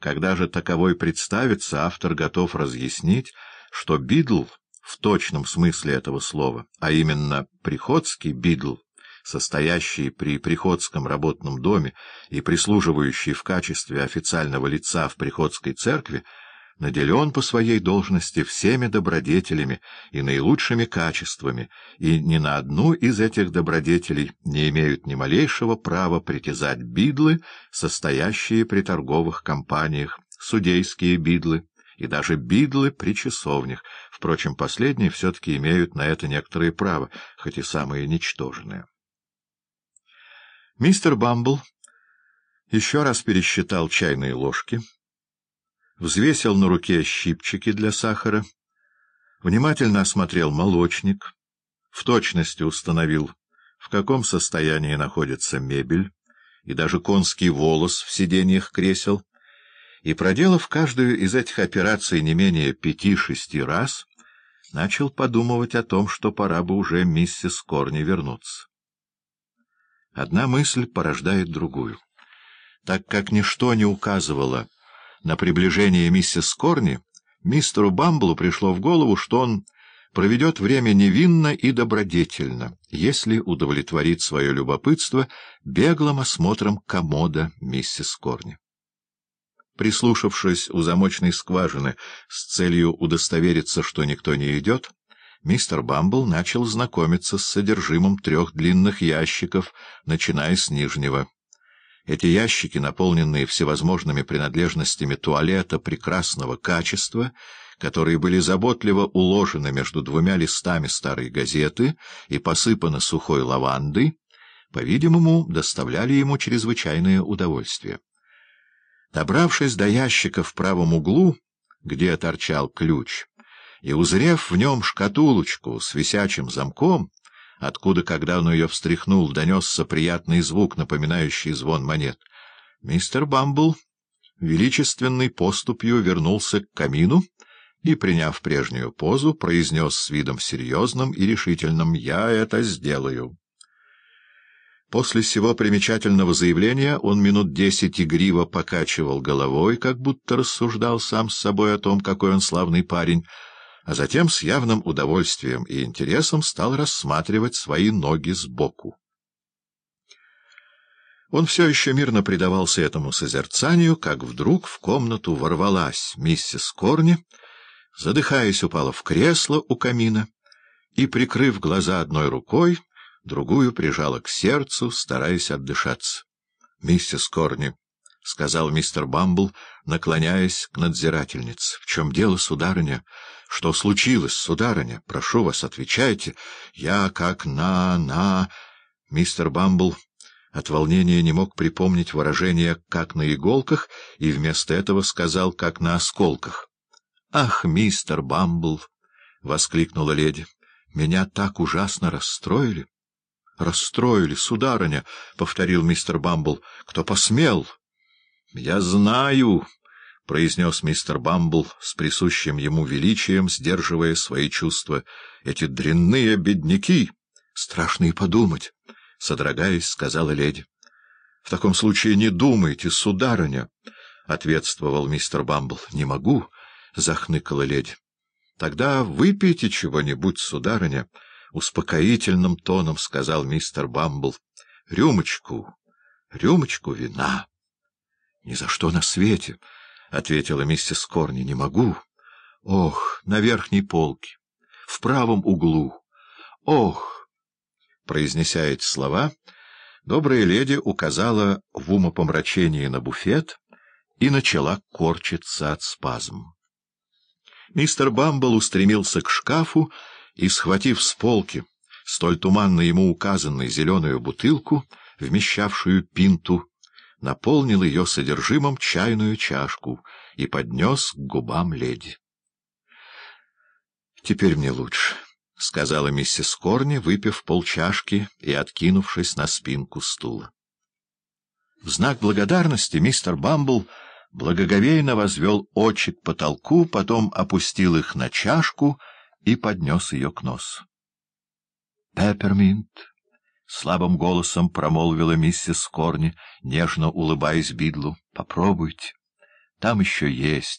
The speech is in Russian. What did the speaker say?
Когда же таковой представится, автор готов разъяснить, что бидл в точном смысле этого слова, а именно приходский бидл, состоящий при приходском работном доме и прислуживающий в качестве официального лица в приходской церкви, наделен по своей должности всеми добродетелями и наилучшими качествами, и ни на одну из этих добродетелей не имеют ни малейшего права притязать бидлы, состоящие при торговых компаниях, судейские бидлы и даже бидлы при часовнях. Впрочем, последние все-таки имеют на это некоторое право, хоть и самые ничтожные. Мистер Бамбл еще раз пересчитал чайные ложки, взвесил на руке щипчики для сахара, внимательно осмотрел молочник, в точности установил, в каком состоянии находится мебель и даже конский волос в сиденьях кресел, и, проделав каждую из этих операций не менее пяти-шести раз, начал подумывать о том, что пора бы уже миссис Корни вернуться. Одна мысль порождает другую. Так как ничто не указывало на приближение миссис Корни, мистеру Бамблу пришло в голову, что он проведет время невинно и добродетельно, если удовлетворит свое любопытство беглым осмотром комода миссис Корни. Прислушавшись у замочной скважины с целью удостовериться, что никто не идет, мистер Бамбл начал знакомиться с содержимым трех длинных ящиков, начиная с нижнего. Эти ящики, наполненные всевозможными принадлежностями туалета прекрасного качества, которые были заботливо уложены между двумя листами старой газеты и посыпаны сухой лавандой, по-видимому, доставляли ему чрезвычайное удовольствие. Добравшись до ящика в правом углу, где торчал ключ, и, узрев в нем шкатулочку с висячим замком, откуда, когда он ее встряхнул, донесся приятный звук, напоминающий звон монет, мистер Бамбл величественной поступью вернулся к камину и, приняв прежнюю позу, произнес с видом серьезным и решительным «Я это сделаю». После всего примечательного заявления он минут десять игриво покачивал головой, как будто рассуждал сам с собой о том, какой он славный парень, а затем с явным удовольствием и интересом стал рассматривать свои ноги сбоку. Он все еще мирно предавался этому созерцанию, как вдруг в комнату ворвалась миссис Корни, задыхаясь, упала в кресло у камина и, прикрыв глаза одной рукой, другую прижала к сердцу, стараясь отдышаться. — Миссис Корни, — сказал мистер Бамбл, наклоняясь к надзирательнице. — В чем дело, сударыня? Что случилось, сударыня? Прошу вас, отвечайте. Я как на... на... Мистер Бамбл от волнения не мог припомнить выражение «как на иголках» и вместо этого сказал «как на осколках». — Ах, мистер Бамбл! — воскликнула леди. — Меня так ужасно расстроили. — Расстроили, сударыня, — повторил мистер Бамбл. — Кто посмел? —— Я знаю, — произнес мистер Бамбл с присущим ему величием, сдерживая свои чувства. — Эти дрянные бедняки! — Страшно и подумать, — содрогаясь, сказала леди. — В таком случае не думайте, сударыня, — ответствовал мистер Бамбл. — Не могу, — захныкала леди. — Тогда выпейте чего-нибудь, сударыня, — успокоительным тоном сказал мистер Бамбл. — Рюмочку, рюмочку вина. — Ни за что на свете, — ответила миссис Корни, — не могу. Ох, на верхней полке, в правом углу. Ох! Произнеся эти слова, добрая леди указала в умопомрачении на буфет и начала корчиться от спазм. Мистер Бамбл устремился к шкафу и, схватив с полки столь туманно ему указанной зеленую бутылку, вмещавшую пинту, наполнил ее содержимым чайную чашку и поднес к губам леди. — Теперь мне лучше, — сказала миссис Корни, выпив полчашки и откинувшись на спинку стула. В знак благодарности мистер Бамбл благоговейно возвел очи к потолку, потом опустил их на чашку и поднес ее к носу. — Пепперминт! — слабым голосом промолвила миссис Корни, нежно улыбаясь Бидлу. — Попробуйте. Там еще есть